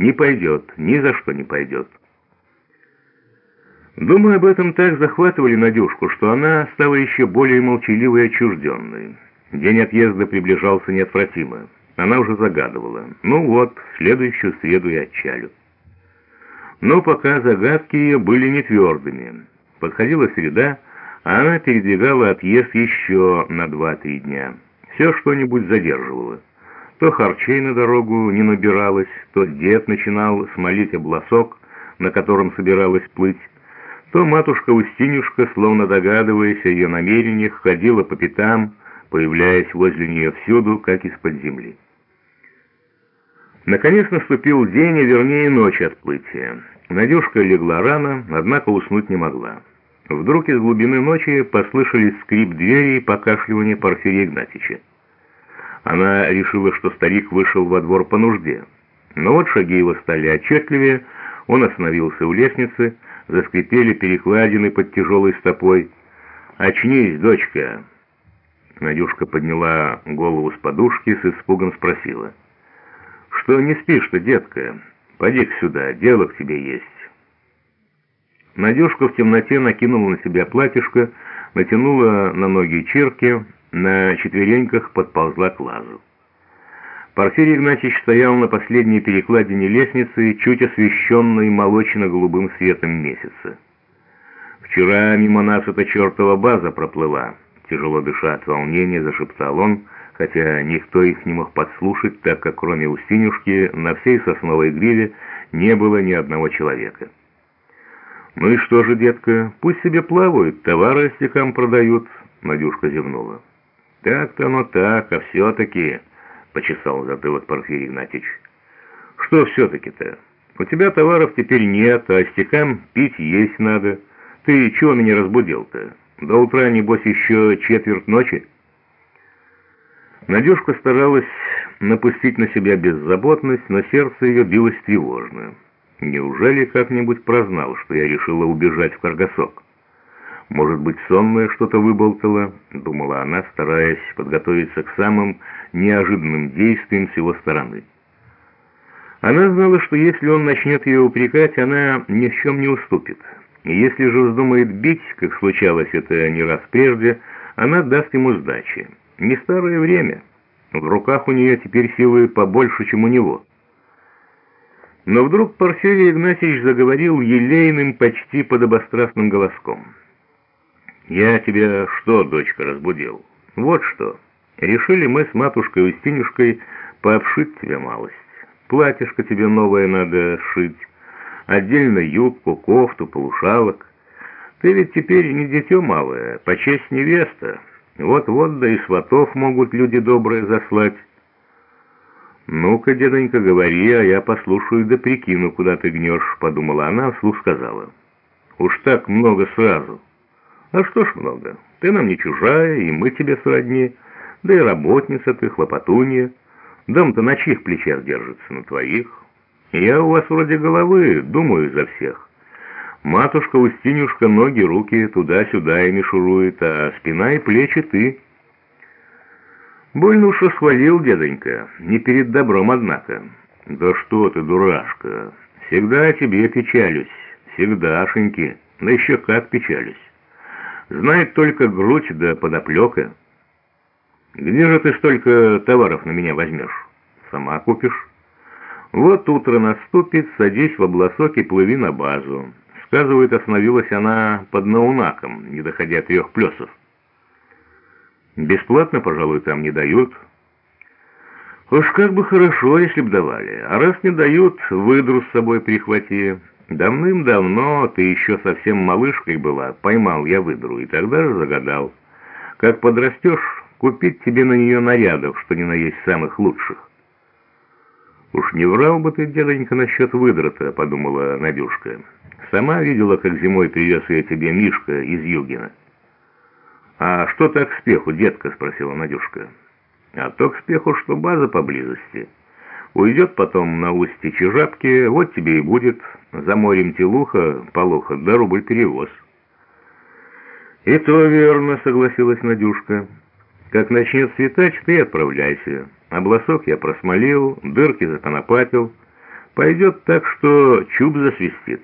Не пойдет, ни за что не пойдет. Думаю, об этом так захватывали Надюшку, что она стала еще более молчаливой и отчужденной. День отъезда приближался неотвратимо. Она уже загадывала. Ну вот, следующую среду я отчалю. Но пока загадки ее были не твердыми. Подходила среда, а она передвигала отъезд еще на два-три дня. Все что-нибудь задерживало. То харчей на дорогу не набиралось, то дед начинал смолить обласок, на котором собиралась плыть, то матушка Устинюшка, словно догадываясь о ее намерениях, ходила по пятам, появляясь возле нее всюду, как из-под земли. Наконец наступил день, а вернее ночь отплытия. Надюшка легла рано, однако уснуть не могла. Вдруг из глубины ночи послышались скрип двери и покашливание Порфирия Игнатьича. Она решила, что старик вышел во двор по нужде. Но вот шаги его стали отчетливее, он остановился у лестницы, заскрипели перекладины под тяжелой стопой. «Очнись, дочка!» Надюшка подняла голову с подушки, с испугом спросила. «Что не спишь-то, детка? Поди-ка сюда, дело к тебе есть». Надюшка в темноте накинула на себя платьишко, натянула на ноги черки, на четвереньках подползла к лазу. Порфирий Игнатьевич стоял на последней перекладине лестницы, чуть освещенной молочно-голубым светом месяца. «Вчера мимо нас эта чертова база проплыла», — тяжело дыша от волнения, зашептал он, хотя никто их не мог подслушать, так как кроме Устинюшки на всей сосновой гриве не было ни одного человека. «Ну и что же, детка, пусть себе плавают, товары остякам продают», — Надюшка зевнула. «Так-то оно так, а все-таки...» — почесал затылок Порфирий Игнатьич. «Что все-таки-то? У тебя товаров теперь нет, а остякам пить есть надо. Ты чего меня разбудил-то? До утра, небось, еще четверть ночи?» Надюшка старалась напустить на себя беззаботность, но сердце ее билось тревожно. Неужели как-нибудь прознал, что я решила убежать в Каргасок? Может быть, сонное что-то выболтало, думала она, стараясь подготовиться к самым неожиданным действиям с его стороны. Она знала, что если он начнет ее упрекать, она ни в чем не уступит. Если же вздумает бить, как случалось это не раз прежде, она даст ему сдачи. Не старое время. В руках у нее теперь силы побольше, чем у него. Но вдруг Порфирий Игнатьевич заговорил елейным, почти подобострастным голоском. «Я тебя что, дочка, разбудил? Вот что. Решили мы с матушкой Устинюшкой пообшить тебе малость. Платьишко тебе новое надо сшить. Отдельно юбку, кофту, полушалок. Ты ведь теперь не дитё малое, по честь невеста. Вот-вот, да и сватов могут люди добрые заслать». «Ну-ка, дедонька, говори, а я послушаю да прикину, куда ты гнешь», — подумала она, вслух сказала. «Уж так много сразу». «А что ж много, ты нам не чужая, и мы тебе сродни, да и работница ты, хлопотунья. Дом-то на чьих плечах держится, на твоих? Я у вас вроде головы, думаю за всех. Матушка Устинюшка ноги, руки туда-сюда и мишурует, а спина и плечи ты». Больно уж расхвалил, дедонька, не перед добром, однако. Да что ты, дурашка, всегда о тебе печалюсь, всегдашеньки, да еще как печалюсь. Знает только грудь да подоплека. Где же ты столько товаров на меня возьмешь? Сама купишь? Вот утро наступит, садись в обласок и плыви на базу. Сказывает, остановилась она под Наунаком, не доходя трех плесов. Бесплатно, пожалуй, там не дают. Уж как бы хорошо, если б давали. А раз не дают, выдру с собой прихвати. Давным-давно, ты еще совсем малышкой была, поймал я выдру, и тогда же загадал. Как подрастешь, купить тебе на нее нарядов, что ни на есть самых лучших. «Уж не врал бы ты, дедонька, насчет выдра-то», — подумала Надюшка. «Сама видела, как зимой привез я тебе Мишка из Югина». «А что так к спеху, детка?» — спросила Надюшка. «А то к спеху, что база поблизости. Уйдет потом на устье Чижапки, вот тебе и будет. За морем Телуха, Полуха, да рубль перевоз». «И то верно», — согласилась Надюшка. «Как начнет светать, ты отправляйся. Обласок я просмолил, дырки законопатил. Пойдет так, что чуб засвистит.